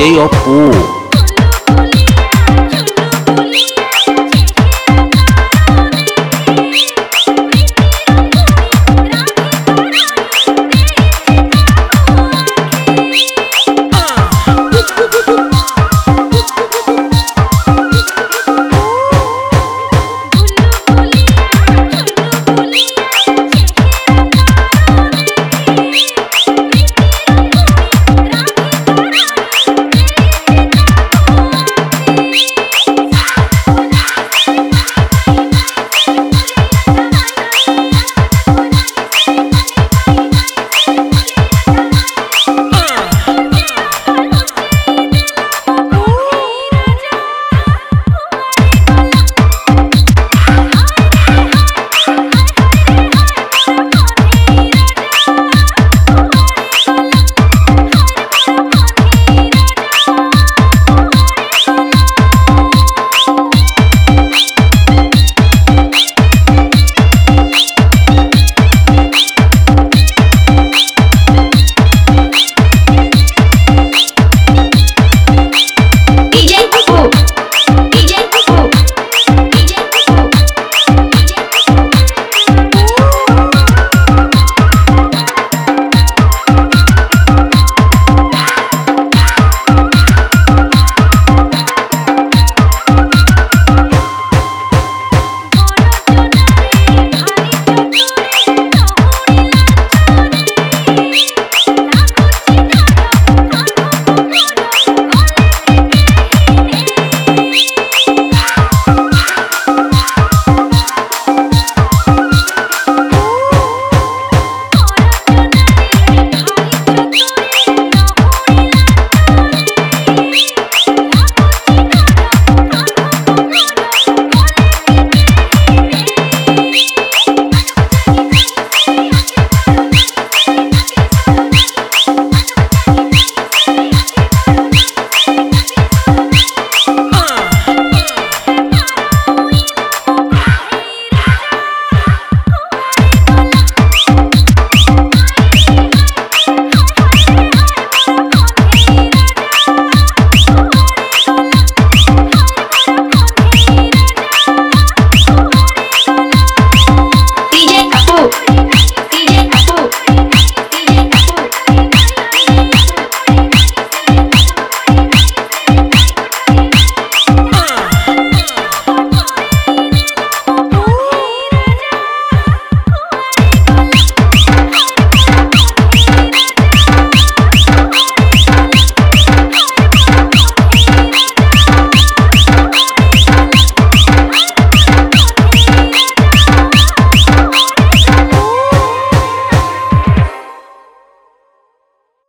DJ Opu.